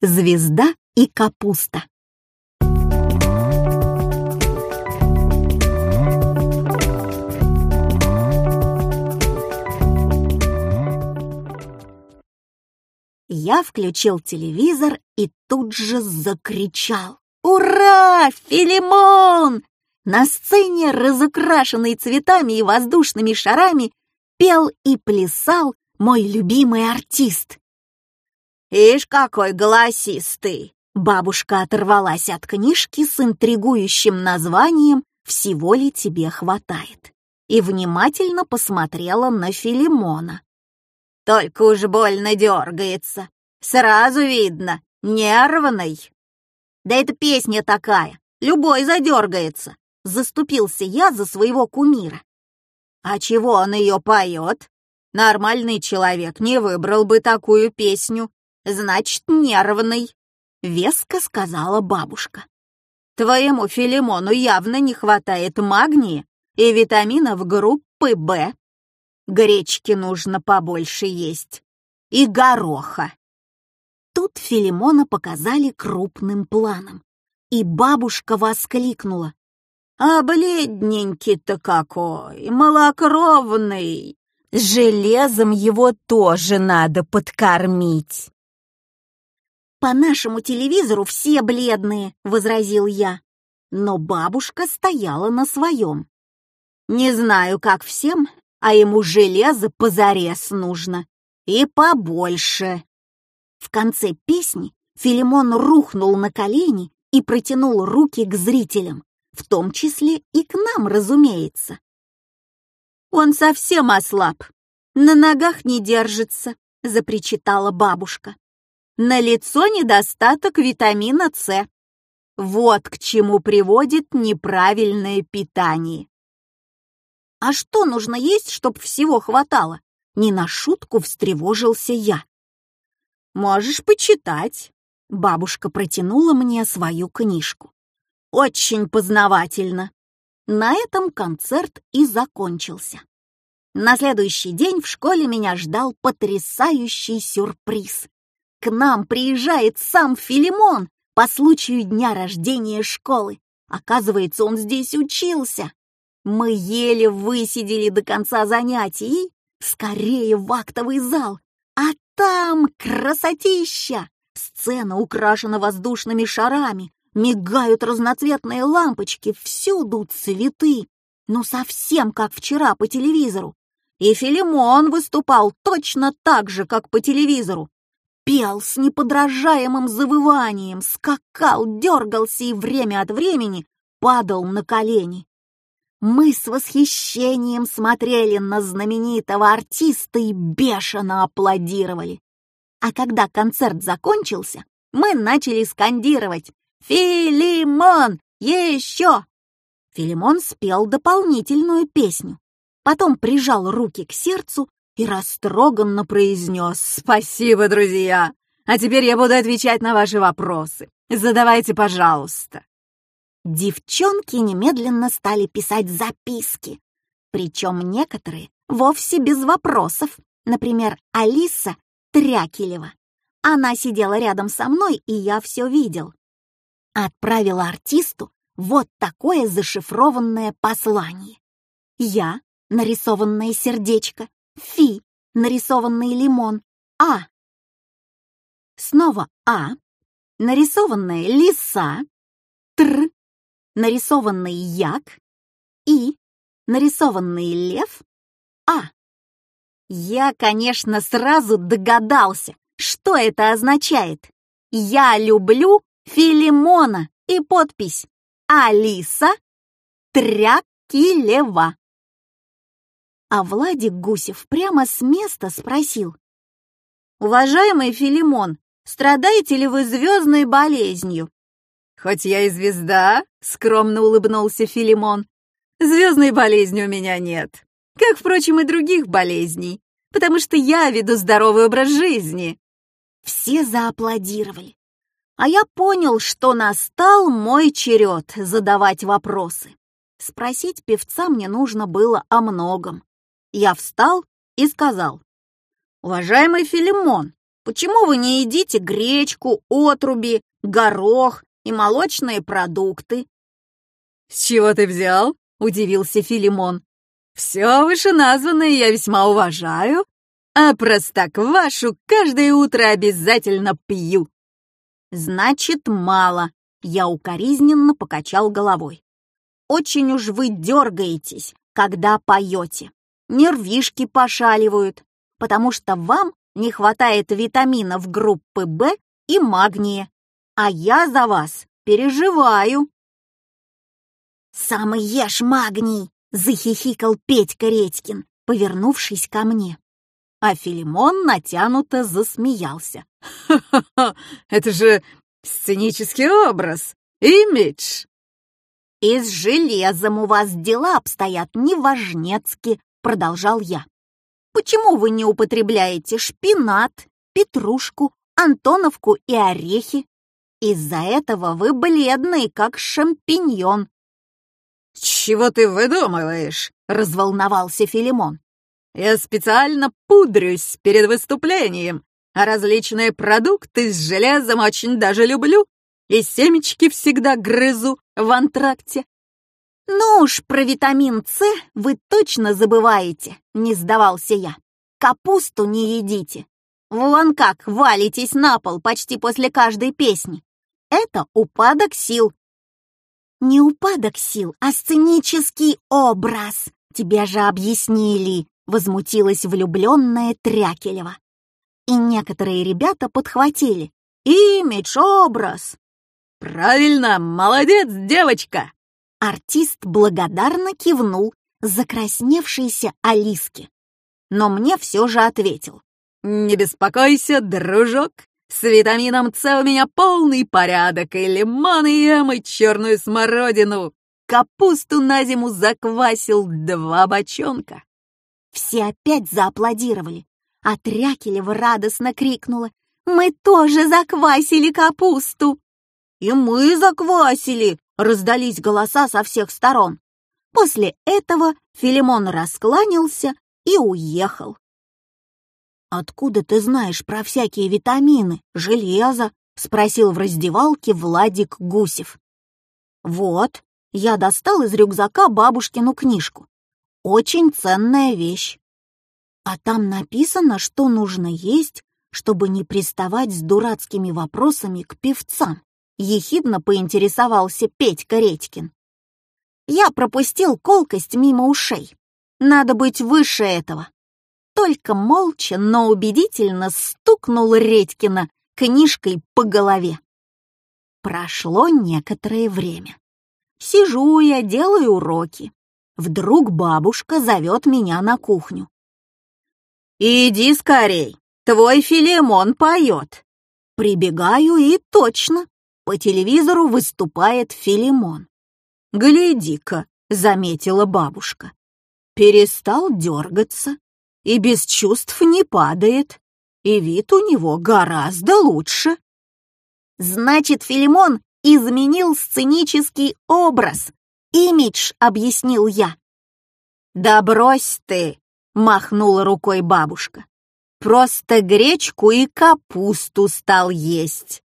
Звезда и капуста. Я включил телевизор и тут же закричал. «Ура! Филимон!» На сцене, разукрашенной цветами и воздушными шарами, пел и плясал мой любимый артист. «Ишь, какой голосистый!» Бабушка оторвалась от книжки с интригующим названием «Всего ли тебе хватает?» и внимательно посмотрела на Филимона. «Только уж больно дергается. Сразу видно, нервный». «Да это песня такая, любой задергается», — заступился я за своего кумира. «А чего он ее поет? Нормальный человек не выбрал бы такую песню значит, нервный», — веско сказала бабушка. «Твоему Филимону явно не хватает магния и витаминов группы В. Гречки нужно побольше есть. И гороха». Тут Филимона показали крупным планом, и бабушка воскликнула. «А бледненький-то какой, малокровный! Железом его тоже надо подкормить!» «По нашему телевизору все бледные», — возразил я. Но бабушка стояла на своем. «Не знаю, как всем, а ему железо позарез нужно. И побольше». В конце песни Филимон рухнул на колени и протянул руки к зрителям, в том числе и к нам, разумеется. «Он совсем ослаб, на ногах не держится», — запричитала бабушка на лицо недостаток витамина С. Вот к чему приводит неправильное питание. А что нужно есть, чтобы всего хватало? Не на шутку встревожился я. Можешь почитать. Бабушка протянула мне свою книжку. Очень познавательно. На этом концерт и закончился. На следующий день в школе меня ждал потрясающий сюрприз к нам приезжает сам Филимон по случаю дня рождения школы. Оказывается, он здесь учился. Мы еле высидели до конца занятий скорее в актовый зал. А там красотища! Сцена украшена воздушными шарами, мигают разноцветные лампочки, всюду цветы. Ну, совсем как вчера по телевизору. И Филимон выступал точно так же, как по телевизору пел с неподражаемым завыванием, скакал, дергался и время от времени падал на колени. Мы с восхищением смотрели на знаменитого артиста и бешено аплодировали. А когда концерт закончился, мы начали скандировать «Филимон! Еще!» Филимон спел дополнительную песню, потом прижал руки к сердцу и растроганно произнес «Спасибо, друзья! А теперь я буду отвечать на ваши вопросы. Задавайте, пожалуйста». Девчонки немедленно стали писать записки, причем некоторые вовсе без вопросов. Например, Алиса Трякелева. Она сидела рядом со мной, и я все видел. Отправила артисту вот такое зашифрованное послание. Я, нарисованное сердечко, Фи, нарисованный лимон, А. Снова А, нарисованная лиса, Тр, нарисованный як, И, нарисованный лев, А. Я, конечно, сразу догадался, что это означает. Я люблю Филимона и подпись Алиса Трякилева. А Владик Гусев прямо с места спросил. «Уважаемый Филимон, страдаете ли вы звездной болезнью?» «Хоть я и звезда», — скромно улыбнулся Филимон, «звездной болезни у меня нет, как, впрочем, и других болезней, потому что я веду здоровый образ жизни». Все зааплодировали. А я понял, что настал мой черед задавать вопросы. Спросить певца мне нужно было о многом. Я встал и сказал, «Уважаемый Филимон, Почему вы не едите гречку, отруби, горох и молочные продукты?» «С чего ты взял?» — удивился Филимон. «Все вышеназванное я весьма уважаю, а простоквашу каждое утро обязательно пью». «Значит, мало», — я укоризненно покачал головой. «Очень уж вы дергаетесь, когда поете. Нервишки пошаливают, потому что вам не хватает витаминов группы В и магния, а я за вас переживаю». «Самый ешь магний!» — захихикал Петька Редькин, повернувшись ко мне. А Филимон натянуто засмеялся. «Ха-ха-ха! Это же сценический образ, имидж!» «И с железом у вас дела обстоят неважнецки», — продолжал я. «Почему вы не употребляете шпинат, петрушку, антоновку и орехи? Из-за этого вы бледный, как шампиньон». «Чего ты выдумываешь?» — разволновался Филимон. «Я специально пудрюсь перед выступлением, а различные продукты с железом очень даже люблю и семечки всегда грызу в антракте». «Ну уж про витамин С вы точно забываете», — не сдавался я. «Капусту не едите. Вон как валитесь на пол почти после каждой песни. Это упадок сил, «Не упадок сил, а сценический образ. Тебе же объяснили», — возмутилась влюбленная Трякелева. И некоторые ребята подхватили. «Имидж, образ». «Правильно, молодец, девочка!» Артист благодарно кивнул закрасневшейся Алиске. Но мне все же ответил. «Не беспокойся, дружок, с витамином С у меня полный порядок, и лимоны ем, и черную смородину. Капусту на зиму заквасил два бочонка. Все опять зааплодировали, а Трякелева радостно крикнула. «Мы тоже заквасили капусту!» «И мы заквасили!» — раздались голоса со всех сторон. После этого Филимон раскланялся и уехал. «Откуда ты знаешь про всякие витамины, железо?» — спросил в раздевалке Владик Гусев. «Вот, я достал из рюкзака бабушкину книжку. Очень ценная вещь. А там написано, что нужно есть, чтобы не приставать с дурацкими вопросами к певцам», — ехидно поинтересовался Петька Редькин. «Я пропустил колкость мимо ушей. Надо быть выше этого» только молча, но убедительно стукнул Редькина книжкой по голове. Прошло некоторое время. Сижу я, делаю уроки. Вдруг бабушка зовет меня на кухню. «Иди скорей, твой Филимон поет». Прибегаю и точно, по телевизору выступает Филимон. «Гляди-ка», — заметила бабушка. Перестал дергаться, и без чувств не падает, и вид у него гораздо лучше. Значит, Филимон изменил сценический образ. Имидж, объяснил я. Да брось ты, махнула рукой бабушка. Просто гречку и капусту стал есть.